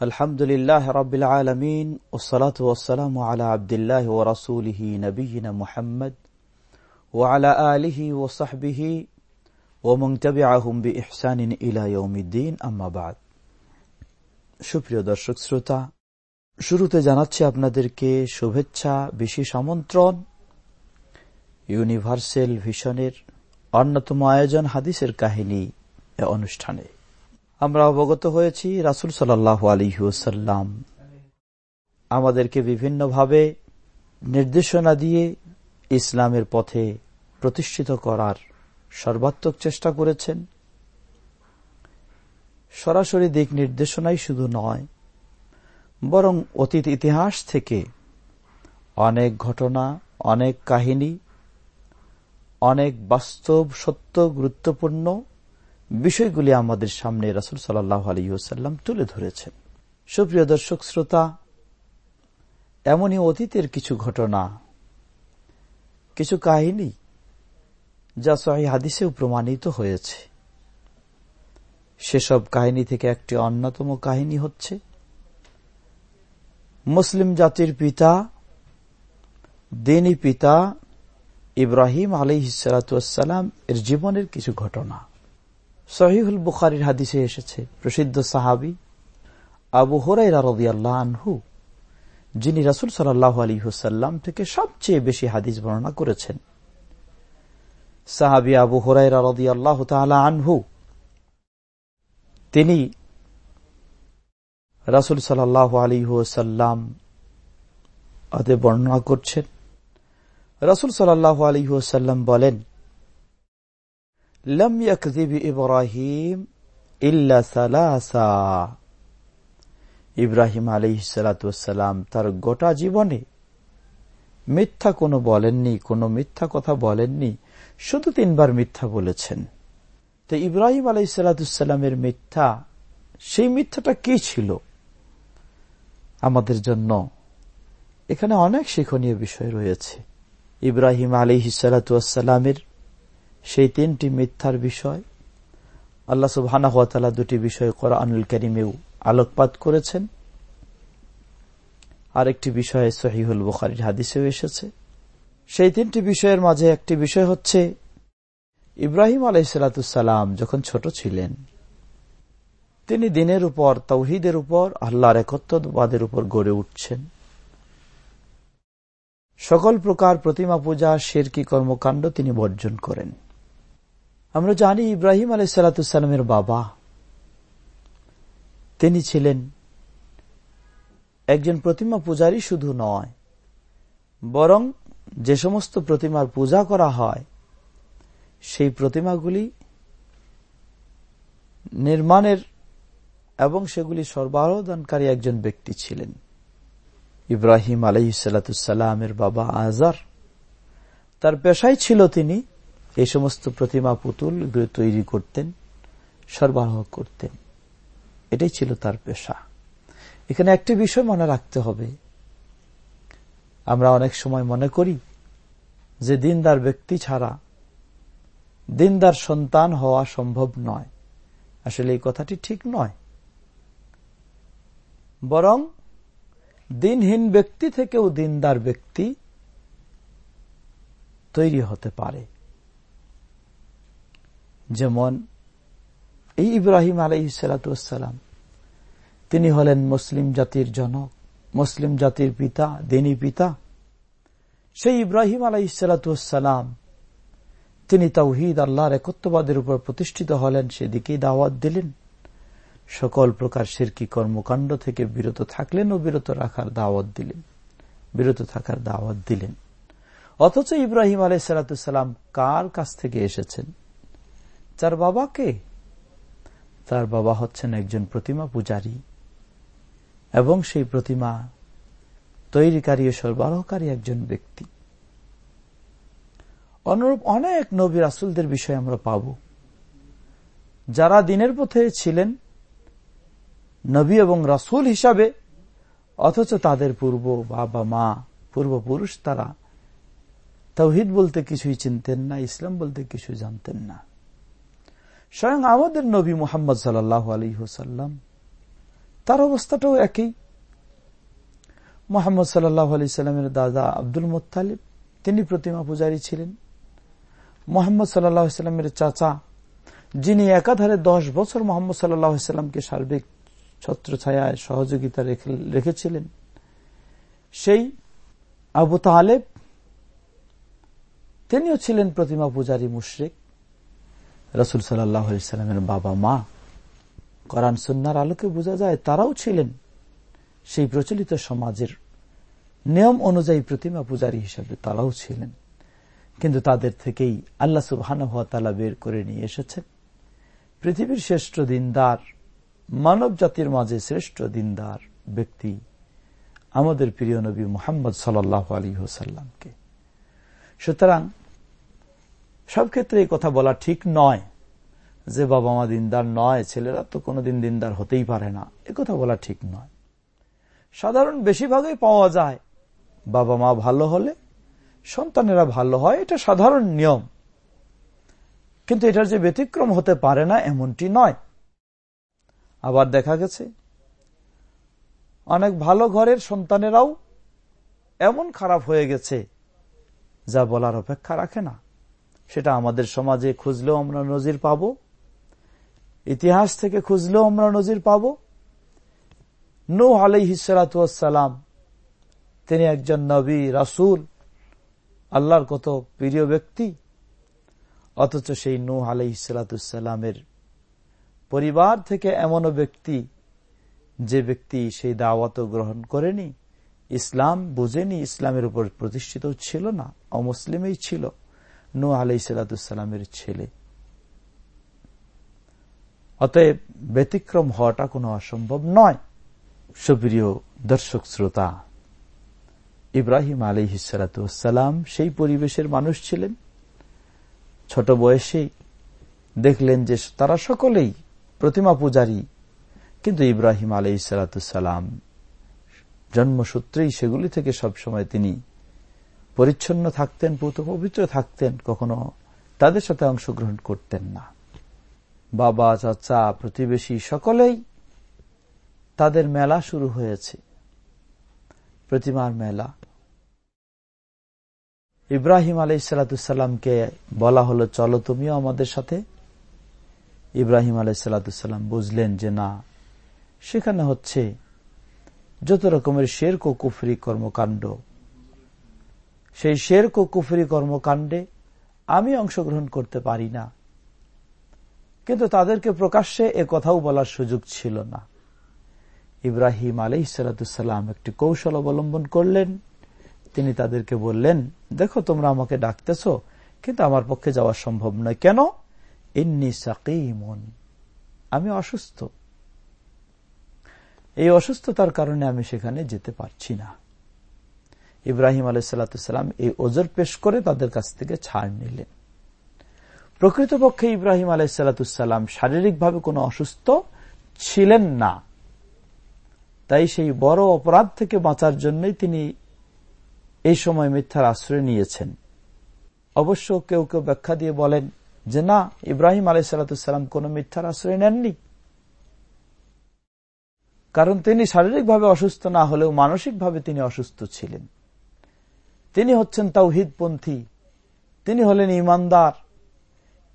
আলহামদুলিল্লাহ রবিল আলমিন ওসলাত ওসালাম আলা আবদুল্লাহ ও রাসুলহি নবীনা মুহাম্মদ ও আলা আলিহি ও সাহবিহি ও মংতবে আহম বি ইহসানিন ইলাইউমিদ্দিন আম্মাবাদ সুপ্রিয় দর্শক শ্রোতা, শুরুতে জানাচ্ছি আপনাদেরকে শুভেচ্ছা, বিশেষ আমন্ত্রণ। ইউনিভার্সেল ভিশনের অন্যতম আয়োজন হাদিসের কাহিনী অনুষ্ঠানে। আমরা অবগত হয়েছি রাসুল সাল্লাহ আলিহাসাল্লাম আমাদেরকে বিভিন্নভাবে নির্দেশনা দিয়ে ইসলামের পথে প্রতিষ্ঠিত করার সর্বাত্মক চেষ্টা করেছেন। সরাসরি দিক নির্দেশনাই শুধু নয়, বরং অতীত ইতিহাস থেকে অনেক ঘটনা, অনেক কাহিনী, অনেক বাস্তব সত্য গুরুত্বপূর্ণ বিষয়গুলি আমাদের সামনে রাসুল সাল্লাহ আলিউসাল্লাম তুলে ধরেছেন। সুপ্রিয় দর্শক, শ্রোতা, এমনই অতীতের কিছু ঘটনা, কিছু কাহিনী যা সহি হাদিসেও প্রমাণিত হয়েছে। সেসব কাহিনী থেকে একটি অন্যতম কাহিনী হচ্ছে, মুসলিম জাতির পিতা, দিনী পিতা ইব্রাহিম আলী হিসালাম এর জীবনের কিছু ঘটনা। সহিহুল বুখারির হাদিসে এসেছে, প্রসিদ্ধ সাহাবি আবু হরাই আনহু, যিনি রাসুল সাল্লাহ আলী হুসাল্লাম থেকে সবচেয়ে বেশি হাদিস বর্ণনা করেছেন। সাহাবি আবু হরাই রাদিয়াল্লাহ তালা আনহু, তিনি রাসুল সাল্লাহ আলী হুসাল্লাম আদে বর্ণনা করছেন। রাসুল সাল্লাহ আলী হুসাল্লাম বলেন লম ইয়াকজিব ইব্রাহিম ইল্লা সালাসা ইব্রাহিম আলী সালাতাম তার গোটা জীবনে মিথ্যা কোনো বলেননি, কোনো মিথ্যা কথা বলেননি, শুধু তিনবার মিথ্যা বলেছেন। তো ইব্রাহিম আলাই সালাতামের মিথ্যা, সেই মিথ্যাটা কি ছিল? আমাদের জন্য এখানে অনেক শিক্ষণীয় বিষয় রয়েছে। ইব্রাহিম আলী সালাতামের সেই তিনটি মিথ্যার বিষয় আল্লাহ সুবহানা হাতালা দুটি বিষয় কোরআনুল করিমেও আলোকপাত করেছেন। আরেকটি বিষয়ে সহিহুল বুখারির হাদিসেও এসেছে। সেই তিনটি বিষয়ের মাঝে একটি বিষয় হচ্ছে, ইব্রাহিম আলাইসালাম যখন ছোট ছিলেন, তিনি দিনের উপর, তৌহিদের উপর, আল্লাহর একত্ববাদের উপর গড়ে উঠছেন। সকল প্রকার প্রতিমা পূজা, শেরকি কর্মকাণ্ড তিনি বর্জন করেন। আমরা জানি ইব্রাহিম আলাই সালাতামের বাবা। তিনি ছিলেন একজন প্রতিমা পূজারই শুধু নয়, বরং যে সমস্ত প্রতিমার পূজা করা হয়, সেই প্রতিমাগুলি নির্মাণের এবং সেগুলি সরবরাহদানকারী একজন ব্যক্তি ছিলেন। ইব্রাহিম আলহিসাল্লামের বাবা আজার তার পেশাই ছিল তিনি এই সমস্ত প্রতিমা পুতুল তৈরি করতেন, সরবরাহ করতেন। এটাই ছিল তার পেশা। এখানে একটি বিষয় মনে রাখতে হবে। আমরা অনেক সময় মনে করি যে দিনদার ব্যক্তি ছাড়া দিনদার সন্তান হওয়া সম্ভব নয়। আসলে এই কথাটি ঠিক নয়। বরং দিনহীন ব্যক্তি থেকেও দিনদার ব্যক্তি তৈরি হতে পারে। যেমন এই ইব্রাহিম আলাইসালাম তিনি হলেন মুসলিম জাতির জনক, মুসলিম জাতির পিতা, দিনী পিতা। সেই ইব্রাহিম আলাইসালাম তিনি তাওহিদ আল্লাহর একত্ববাদের উপর প্রতিষ্ঠিত হলেন সেদিকে দাওয়াত দিলেন। সকল প্রকার শিরকি কর্মকাণ্ড থেকে বিরত থাকলেন ও বিরত রাখার দাওয়াত দিলেন, বিরত থাকার দাওয়াত দিলেন। অথচ ইব্রাহিম আলাইসালাম কার কাছ থেকে এসেছেন? তার বাবাকে। তার বাবা হচ্ছেন একজন প্রতিমা পূজারী। এবং সেই প্রতিমা তৈরিকারী ও সরবরাহকারী একজন ব্যক্তি। অনুরূপ অনেক নবী রাসুলদের বিষয়ে আমরা পাব। যারা দিনের পথে ছিলেন নবী এবং রাসুল হিসাবে, অথচ তাদের পূর্ব বাবা, মা, পূর্বপুরুষ তারা তৌহিদ বলতে কিছুই চিনতেন না, ইসলাম বলতে কিছু জানতেন না। স্বয়ং আমাদের নবী মোহাম্মদ সাল্লাহ আলী হোসাল্লাম তার অবস্থাটাও একই। মোহাম্মদ সাল্লাহ আলি সাল্লামের দাদা আব্দুল মোত্তালিব, তিনি প্রতিমা পূজারী ছিলেন। মোহাম্মদ সাল্লাহ সাল্লামের চাচা, যিনি একাধারে দশ বছর মোহাম্মদ সাল্লাহ সাল্লামকে সার্বিক ছত্র ছায়ায় সহযোগিতা রেখেছিলেন। সেই আবু তালেব, তিনিও ছিলেন প্রতিমা পূজারী মুশ্রিক। রসুল সাল্লামের বাবা মা করান সন্ন্যার আলোকে বোঝা যায় তারাও ছিলেন সেই প্রচলিত সমাজের নিয়ম অনুযায়ী প্রতিমা পূজারী হিসাবে তারাও ছিলেন। কিন্তু তাদের থেকেই আল্লাহ সুবহান বের করে নিয়ে এসেছেন। পৃথিবীর শ্রেষ্ঠ দিনদার, মানব জাতির মাঝে শ্রেষ্ঠ দিনদার ব্যক্তি আমাদের প্রিয় নবী মোহাম্মদ সাল্লাহ আলী হোসাল্লামকে সুতরাং সব ক্ষেত্রে এই কথা বলা ঠিক নয় যে বাবা মা দিনদার নয়, ছেলেরা তো কোনোদিন দিনদার হতেই পারে না। এ কথা বলা ঠিক নয়। সাধারণ বেশিরভাগই পাওয়া যায়। বাবা মা ভালো হলে, সন্তানেরা ভালো হয়, এটা সাধারণ নিয়ম। কিন্তু এটার যে ব্যতিক্রম হতে পারে না, এমনটি নয়। আবার দেখা গেছে, অনেক ভালো ঘরের সন্তানেরাও এমন খারাপ হয়ে গেছে, যা বলার অপেক্ষা রাখে না। সেটা আমাদের সমাজে খুঁজলেও আমরা নজির পাব। ইতিহাস থেকে খুঁজলেও আমরা নজির পাব। নৌ আলাই হিসালাতাম তিনি একজন নবী, রাসুল, আল্লাহর কত প্রিয় ব্যক্তি। অথচ সেই নূহ আলাই হিসালাতামের পরিবার থেকে এমনও ব্যক্তি যে ব্যক্তি সেই দাওয়াত গ্রহণ করেনি। ইসলাম বুঝেনি, ইসলামের উপর প্রতিষ্ঠিত ছিল না, অমুসলিমেই ছিল। নু আলাই সালাতামের ছেলে। অতএব ব্যতিক্রম হওয়াটা কোনো অসম্ভব নয়। সুপ্রিয় দর্শক শ্রোতা, ইব্রাহিম আলী হিসালাতাম সেই পরিবেশের মানুষ ছিলেন। ছোট বয়সেই দেখলেন যে তারা সকলেই প্রতিমা পূজারী, কিন্তু ইব্রাহিম আলী সালাতাম জন্মসূত্রেই সেগুলি থেকে সবসময় তিনি পরিচ্ছন্ন থাকতেন পুত পবিত্র থাকতেন, কখনো তাদের সাথে অংশগ্রহণ করতেন না। বাবা, চাচা, প্রতিবেশী সকলেই তাদের মেলা শুরু হয়েছে। প্রতিমার মেলা। ইব্রাহিম আলাই সালাতামকে বলা হলো, চলো তুমিও আমাদের সাথে। ইব্রাহিম আলাই সালাতাম বুঝলেন যে না, সেখানে হচ্ছে যত রকমের শের কুফরি কর্মকাণ্ড সেই শের কো কুফরি কর্মকাণ্ডে আমি অংশগ্রহণ করতে পারি না। কিন্তু তাদেরকে প্রকাশ্যে এ কথাও বলার সুযোগ ছিল না। ইব্রাহিম আলী সালাতাম একটি কৌশল অবলম্বন করলেন। তিনি তাদেরকে বললেন, দেখো, তোমরা আমাকে ডাকতেছ, কিন্তু আমার পক্ষে যাওয়া সম্ভব নয়। কেন? ইন্নি সাকিমন। আমি অসুস্থ। এই অসুস্থতার কারণে আমি সেখানে যেতে পারছি না। ইব্রাহিম আলাইসাল্লাম এই ওজর পেশ করে তাদের কাছ থেকে ছাড় নিলেন। প্রকৃতপক্ষে ইব্রাহিম আলাইসাল্লাম শারীরিকভাবে কোনো অসুস্থ ছিলেন না। তাই সেই বড় অপরাধ থেকে বাঁচার জন্যই তিনি এই সময় মিথ্যার আশ্রয় নিয়েছেন। অবশ্য কেউ কেউ ব্যাখ্যা দিয়ে বলেন যে না, ইব্রাহিম আলাইসাল্লাম কোন মিথ্যার আশ্রয় নেননি। কারণ তিনি শারীরিকভাবে অসুস্থ না হলেও মানসিকভাবে তিনি অসুস্থ ছিলেন। তিনি হচ্ছেন তাওহিদপন্থী। তিনি হলেন ইমানদার।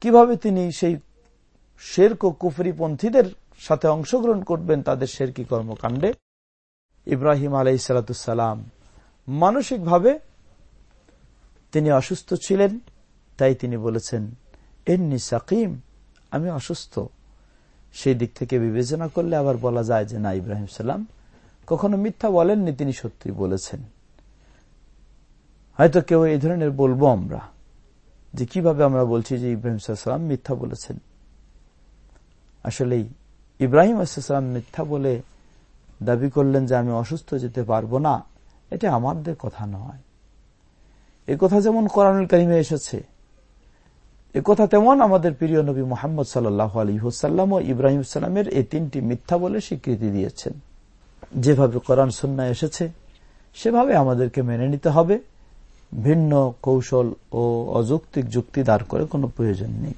কীভাবে তিনি সেই শেরক কুফরি পন্থীদের সাথে অংশগ্রহণ করবেন, তাদের শেরকি কর্মকাণ্ডে? ইব্রাহিম আলাই সালাতাম মানসিকভাবে তিনি অসুস্থ ছিলেন, তাই তিনি বলেছেন এমনি সাকিম, আমি অসুস্থ। সেই দিক থেকে বিবেচনা করলে আবার বলা যায় যে, না, ইব্রাহিম সাল্লাম কখনো মিথ্যা বলেননি, তিনি সত্যি বলেছেন। হয়তো কেউ এই ধরনের বলব আমরা যে কীভাবে আমরা বলছি যে ইব্রাহিম সাল্লাম মিথ্যা বলেছেন। আসলেই ইব্রাহিম আসসালাম মিথ্যা বলে দাবি করলেন যে আমি অসুস্থ যেতে পারব না, এটা আমাদের কথা নয়। এ কথা যেমন কোরআনুল কারিমে এসেছে, এ কথা তেমন আমাদের প্রিয় নবী মোহাম্মদ সাল্লাহ আলী হুসাল্লাম ও ইব্রাহিম সাল্লামের এই তিনটি মিথ্যা বলে স্বীকৃতি দিয়েছেন। যেভাবে কোরআন সন্না এসেছে, সেভাবে আমাদেরকে মেনে নিতে হবে। ভিন্ন কৌশল ও অযৌক্তিক যুক্তি দাঁড় করে কোনো প্রয়োজন নেই।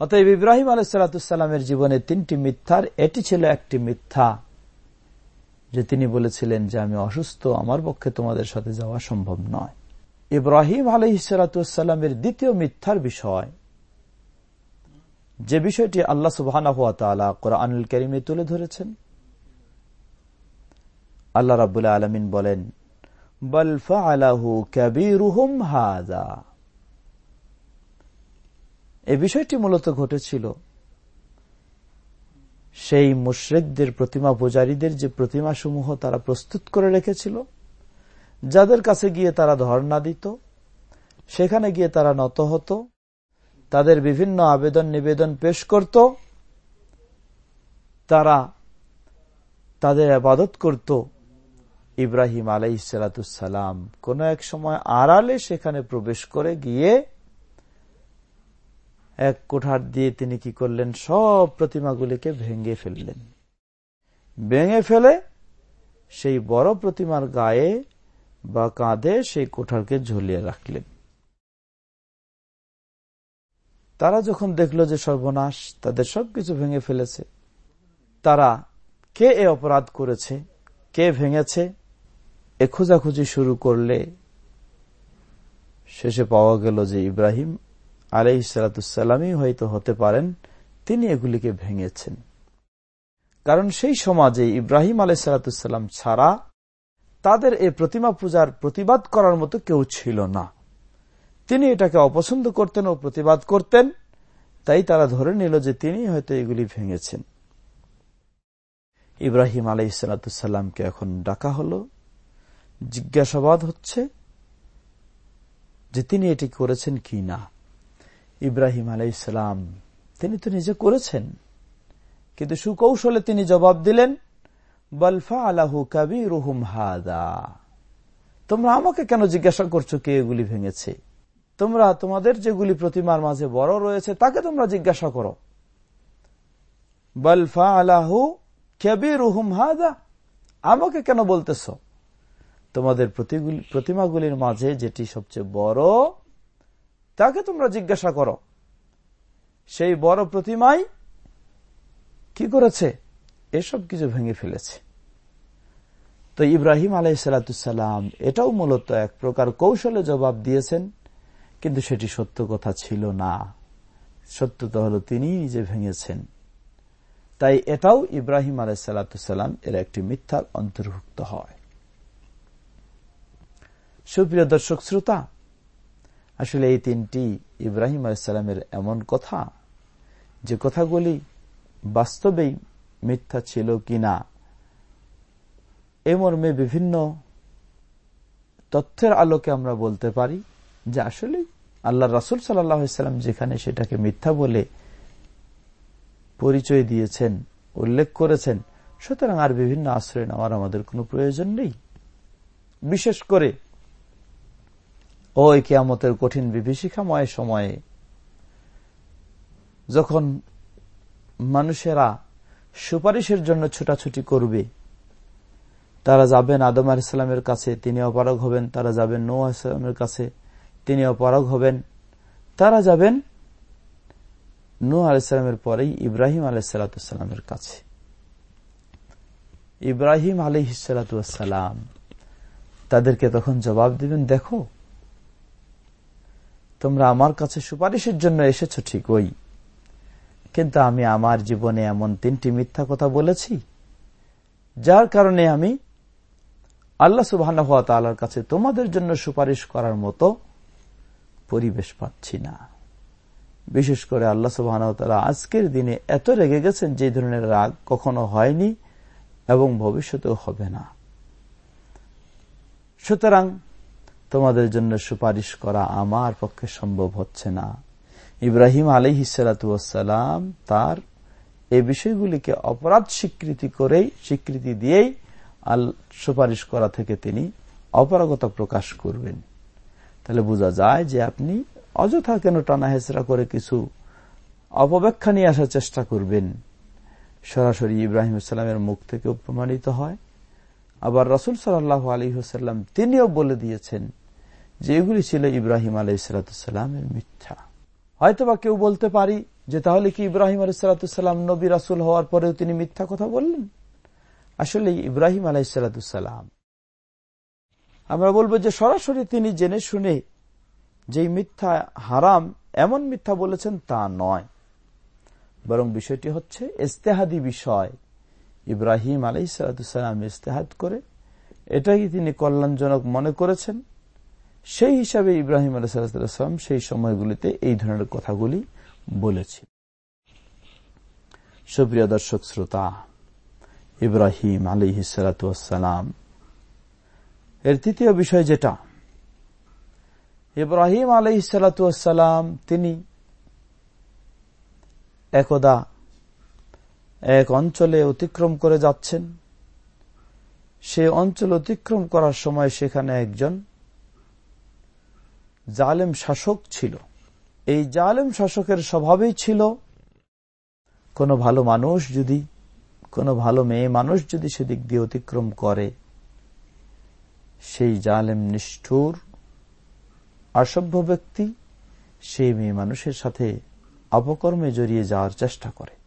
অতএব ইব্রাহিম আলাইসালামের জীবনে তিনটি মিথ্যার, এটি ছিল একটি মিথ্যা যে তিনি বলেছিলেন যে আমি অসুস্থ, আমার পক্ষে তোমাদের সাথে যাওয়া সম্ভব নয়। ইব্রাহিম আলহিসালামের দ্বিতীয় মিথ্যার বিষয়, যে বিষয়টি আল্লাহ সুবাহ কোরআনুল করিমে তুলে ধরেছেন। আল্লাহ রাবুল্লাহ আলমিন বলেন বলফা আলাহু কবিরুহুম হাজা এ বিষয়টি মূলত ঘটেছিল সেই মুশ্রেকদের প্রতিমা পূজারীদের যে প্রতিমা সমূহ তারা প্রস্তুত করে রেখেছিল, যাদের কাছে গিয়ে তারা ধর্ণা দিত, সেখানে গিয়ে তারা নত হতো, তাদের বিভিন্ন আবেদন নিবেদন পেশ করত, তারা তাদের আবাদত করত ইব্রাহিম আলাইসালাম কোন এক সময় আড়ালে সেখানে প্রবেশ করে গিয়ে এক কোঠার দিয়ে তিনি কি করলেন? সব প্রতিমাগুলিকে ভেঙে ফেললেন। ভেঙে ফেলে সেই বড় প্রতিমার গায়ে বা কাঁধে সেই কোঠারকে ঝুলিয়ে রাখলেন। তারা যখন দেখল যে সর্বনাশ, তাদের সবকিছু ভেঙে ফেলেছে। তারা কে এ অপরাধ করেছে? কে ভেঙেছে? এ খোঁজাখুঁজি শুরু করলে শেষে পাওয়া গেল যে ইব্রাহিম আলাই সালাতামই হয়তো হতে পারেন, তিনি এগুলিকে ভেঙেছেন। কারণ সেই সমাজে ইব্রাহিম আলাই সালাতাম ছাড়া তাদের এই প্রতিমা পূজার প্রতিবাদ করার মতো কেউ ছিল না। তিনি এটাকে অপছন্দ করতেন ও প্রতিবাদ করতেন, তাই তারা ধরে নিল যে তিনি হয়তো এগুলি ভেঙেছেন। ইব্রাহিম আলাই সালাতামকে এখন ডাকা হল। জিজ্ঞাসাবাদ হচ্ছে যে তিনি এটি করেছেন কি না। ইব্রাহিম আলাইসালাম তিনি তো নিজে করেছেন, কিন্তু সুকৌশলে তিনি জবাব দিলেন বলফা আলাহু কাবি রুহুম হাদা। তোমরা আমাকে কেন জিজ্ঞাসা করছ কে এগুলি ভেঙেছে? তোমরা তোমাদের যেগুলি প্রতিমার মাঝে বড় রয়েছে, তাকে তোমরা জিজ্ঞাসা করো। বলফা আলাহু কেবি রুহুম হাদা? আমাকে কেন বলতেছ? তোমাদের প্রতিমাগুলির মাঝে যেটি সবচেয়ে বড়, তাকে তোমরা জিজ্ঞাসা করো। সেই বড় প্রতিমাই কি করেছে? এসব কিছু ভেঙে ফেলেছে। তো ইব্রাহিম আলাই আলাইসালাম এটাও মূলত এক প্রকার কৌশলে জবাব দিয়েছেন, কিন্তু সেটি সত্য কথা ছিল না। সত্যতা হল তিনি নিজে ভেঙেছেন। তাই এটাও ইব্রাহিম আলাইসালাম এর একটি মিথ্যার অন্তর্ভুক্ত হয়। সুপ্রিয় দর্শক শ্রোতা, আসলে এই তিনটি ইব্রাহিম আলাইসাল্লামের এমন কথা যে কথাগুলি বাস্তবেই মিথ্যা ছিল কিনা, এ মর্মে বিভিন্ন তথ্যের আলোকে আমরা বলতে পারি যে আসলে আল্লাহ রাসুল সাল্লাম যেখানে সেটাকে মিথ্যা বলে পরিচয় দিয়েছেন, উল্লেখ করেছেন, সুতরাং আর বিভিন্ন আশ্রয় নেওয়ার আমাদের কোনো প্রয়োজন নেই। বিশেষ করে ওই কেয়ামতের কঠিন বিভীষিকাময় সময়ে যখন মানুষেরা সুপারিশের জন্য ছুটাছুটি করবে, তারা যাবেন আদম ইসলামের কাছে তিনি অপারগ হবেন, তারা যাবেন নো ইসলামের কাছে তিনি অপারগ হবেন। তারা যাবেন নু আলাইসালামের পরেই ইব্রাহিম আলাইসালামের কাছে। ইব্রাহিম আলী হিসালাম তাদেরকে তখন জবাব দিবেন, দেখো তোমরা আমার কাছে সুপারিশের জন্য এসেছ ঠিকই কিন্তু আমি আমার জীবনে এমন তিনটি মিথ্যা কথা বলেছি, যার কারণে আমি আল্লাহ সুবাহ কাছে তোমাদের জন্য সুপারিশ করার মতো পরিবেশ পাচ্ছি না। বিশেষ করে আল্লাহ সুবাহ আজকের দিনে এত রেগে গেছেন যে ধরনের রাগ কখনো হয়নি এবং ভবিষ্যতেও হবে না। সুতরাং তোমাদের জন্য সুপারিশ করা আমার পক্ষে সম্ভব হচ্ছে না। ইব্রাহিম আলী হিসালাম তার এই বিষয়গুলিকে অপরাধ স্বীকৃতি করেই, স্বীকৃতি দিয়েই আল সুপারিশ করা থেকে তিনি অপারগতা প্রকাশ করবেন। তাহলে বোঝা যায় যে আপনি অযথা কেন টানা হেসরা করে কিছু অপব্যাখ্যা নিয়ে আসার চেষ্টা করবেন। সরাসরি ইব্রাহিম ইসলামের মুখ থেকে প্রমাণিত হয়। আবার রসুল সাল্লাহ আলী হুসাল্লাম তিনিও বলে দিয়েছেন যে এগুলি ছিল ইব্রাহিম আলাই সালাতামের মিথ্যা। হয়তোবা কেউ বলতে পারি যে তাহলে কি ইব্রাহিম আলাই সালাতাম নবী রাসুল হওয়ার পরেও তিনি মিথ্যা কথা বললেন? আসলে ইব্রাহিম আলাই সালাতাম আমরা বলব যে সরাসরি তিনি জেনে শুনে যে মিথ্যা হারাম এমন মিথ্যা বলেছেন তা নয়। বরং বিষয়টি হচ্ছে ইস্তেহাদি বিষয়। ইব্রাহিম আলাই সালাতাম ইস্তেহাদ করে, এটাই তিনি কল্যাণজনক মনে করেছেন। সেই হিসাবে ইব্রাহিম আলাইসাল্লাম সেই সময়গুলিতে এই ধরনের কথাগুলি বলেছে সুপ্রিয় দর্শক শ্রোতা, ইব্রাহিম আলী সালাতাম এর তৃতীয় বিষয় যেটা, ইব্রাহিম সালাতাম তিনি একদা এক অঞ্চলে অতিক্রম করে যাচ্ছেন। সে অঞ্চল অতিক্রম করার সময় সেখানে একজন জালেম শাসক ছিল। এই জালেম শাসকের স্বভাবেই ছিল, কোনো ভালো মানুষ যদি, কোনো ভালো মেয়ে মানুষ যদি সেদিক দিয়ে অতিক্রম করে, সেই জালেম নিষ্ঠুর অসভ্য ব্যক্তি, সেই মেয়ে মানুষের সাথে অপকর্মে জড়িয়ে যাওয়ার চেষ্টা করে।